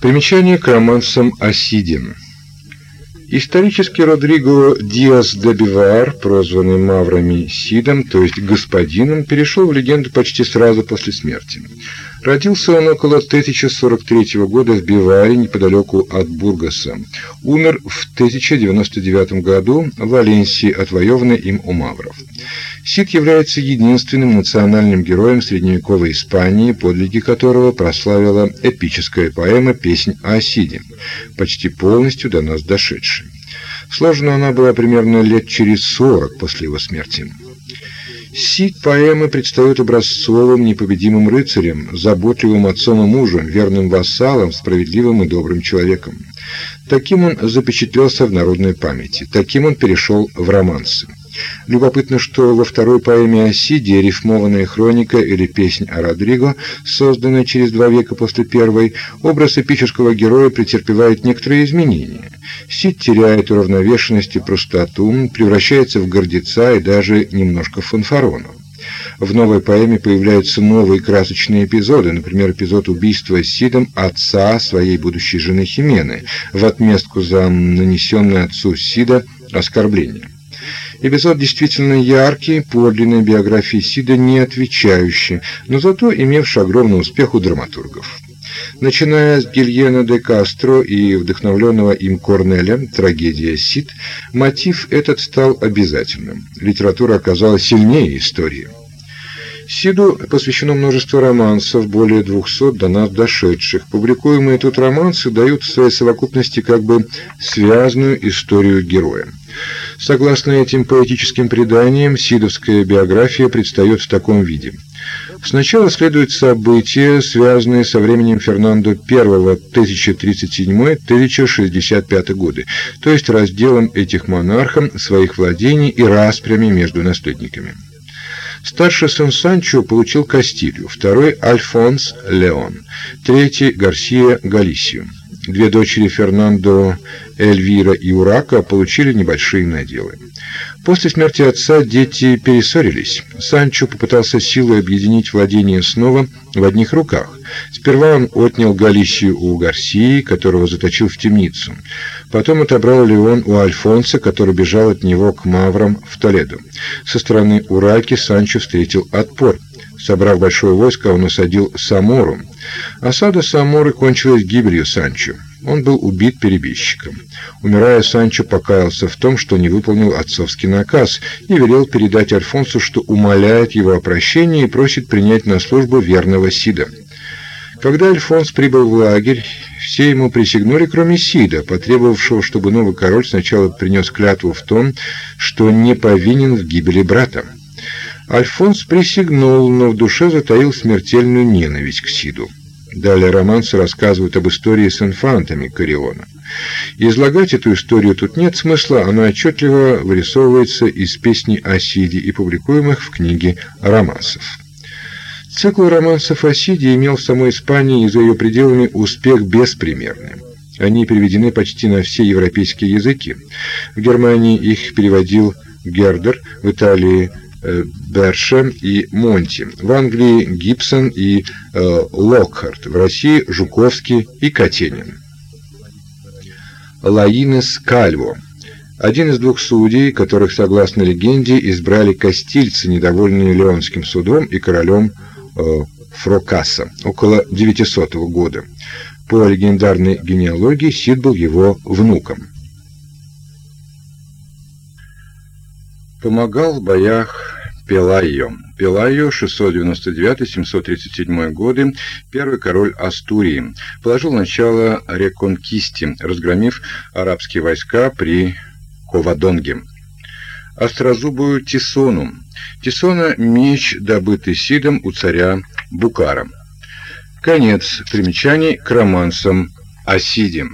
Примечание к романсам Осиди. Исторически Родриго Диас де Бивар, прозванный маврами Сидом, то есть господином, перешел в легенду почти сразу после смерти. Родился он около 1043 года в Биваре, неподалеку от Бургаса. Умер в 1099 году в Валенсии, отвоеванной им у мавров. Сид является единственным национальным героем средневековой Испании, подвиги которого прославила эпическая поэма «Песнь о Сиде», почти полностью до нас дошедшая. Сложена она была примерно лет через сорок после его смерти. Сид поэмы предстает образцовым, непобедимым рыцарем, заботливым отцом и мужем, верным вассалом, справедливым и добрым человеком. Таким он запечатлелся в народной памяти, таким он перешел в романсы. Любопытно, что во второй поэме Сиде рифмованная хроника или песнь о Родриго, созданная через два века после первой, образ эпического героя претерпевает некоторые изменения. Сид теряет уравновешенность и простоту, превращается в гордеца и даже немножко в фанфарона. В новой поэме появляются новые красочные эпизоды, например, эпизод убийства Сидом отца своей будущей жены Химены в отместку за нанесенное отцу Сида оскорбление. Эпизод действительно яркий, подлинной биографии Сида не отвечающий, но зато имевший огромный успех у драматургов. Начиная с Гильена де Кастро и вдохновленного им Корнеля «Трагедия Сид», мотив этот стал обязательным. Литература оказалась сильнее истории. Сиду посвящено множество романсов, более 200 до нас дошедших. Публикуемые тут романсы дают в своей совокупности как бы связанную историю героя. Согласно этим поэтическим преданиям, сидовская биография предстает в таком виде. Сначала следуют события, связанные со временем Фернандо I 1037-1065 годы, то есть разделом этих монархом своих владений и распрями между наследниками. Старший сын Санчо получил Кастилью, второй Альфонс Леон, третий Гарсия Галисию. Две дочери Фернандо, Эльвира и Урака получили небольшие наделы. После смерти отца дети перессорились. Санчо попытался силой объединить владения снова в одних руках. Сперва он отнял Галисию у Гарсии, которого заточил в темницу. Потом отобрал Леон у Альфонса, который бежал от него к маврам в Толедо. Со стороны Ураки Санчо встретил отпор. Собрав большое войско, он осадил Самору. Осада Саморы кончилась гибелью Санчо. Он был убит перебежчиком. Умирая, Санчо покаялся в том, что не выполнил отцовский наказ и велел передать Альфонсу, что умоляет его о прощении и просит принять на службу верного Сида. Когда Альфонс прибыл в лагерь, все ему присягнули, кроме Сида, потребовавшего, чтобы новый король сначала принес клятву в том, что не повинен в гибели брата. Альфонс присягнул, но в душе затаил смертельную ненависть к Сиду. Далее романсы рассказывают об истории с инфантами Кориона. Излагать эту историю тут нет смысла, она отчетливо вырисовывается из песни о Сиде и публикуемых в книге романсов. Цикл романсов о Сиде имел в самой Испании и за ее пределами успех беспримерный. Они переведены почти на все европейские языки. В Германии их переводил Гердер, в Италии Э, Берше и Монти, в Англии Гибсон и э, Локхарт, в России Жуковский и Катенин. Лаинес Кальво один из двух судей, которых, согласно легенде, избрали кастильцы, недовольные Леонским судом и королем э, Фрокаса около 900 года. По легендарной генеалогии Сид был его внуком. Помогал в боях Пелайо. Пелайо 699-737 годы, первый король Астурии, положил начало реконкисте, разгромив арабские войска при Ковадонге. Острозубую Тисону. Тисона – меч, добытый Сидом у царя Букара. Конец примечаний к романсам о Сиде.